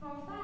from